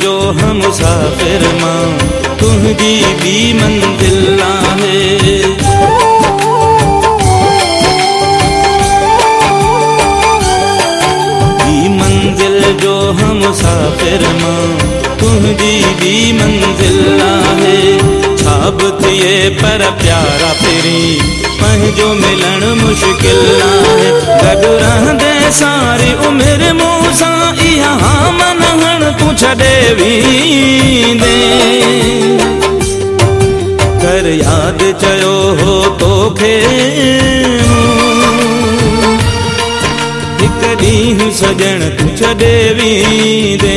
जो हम मुसाफिर माँ तुहरी भी मंजिल है मंजिल जो हम मुसाफिर माँ तुहरी भी मंजिल है छाब थिए पर प्यारा तेरी पंहिंजो मिलण मुश्किल आहे गॾु रहंदे सारी उमिरि ਛੱਡੇ ਵੀਂਦੇ ਕਰ ਯਾਦ ਚयो हो तोखे हिकु ॾींहुं सजण तूं छॾे वींदे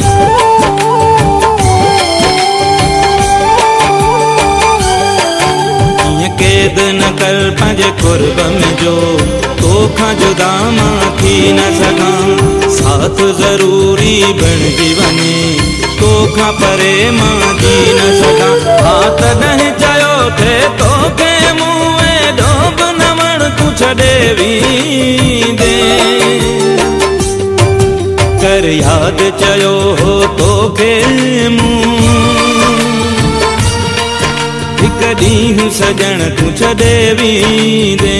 कल पंहिंजे कुर्ब में जो तोखां जुदा मां थी न सका साथ ज़रूरी बन बणिजी तो खा परे मां थी न सका हाथ नहीं चयो थे तो के एॾो डोब न वण तूं छॾे वेंदे कर याद चयो हो तो के मूं दीहु सजन तुछ देवी दे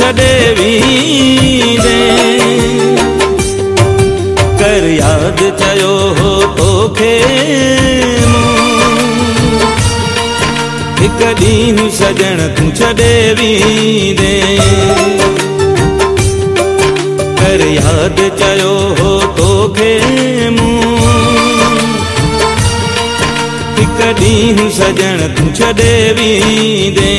ਛੱਡੇ ਦੇ ਕਰ ਯਾਦ ਚਯੋ ਹੋ ਤੋਖੇ ਇੱਕ ਦਿਨ ਸਜਣ ਤੂੰ ਛੱਡੇ ਦੇ ਕਰ ਯਾਦ ਚਯੋ ਹੋ ਤੋਖੇ ਇੱਕ ਦਿਨ ਸਜਣ ਤੂੰ ਛੱਡੇ ਦੇ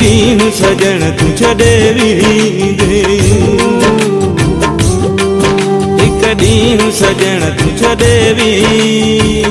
ॾींहुं सॼण एक दीन सजन तुझे डेरी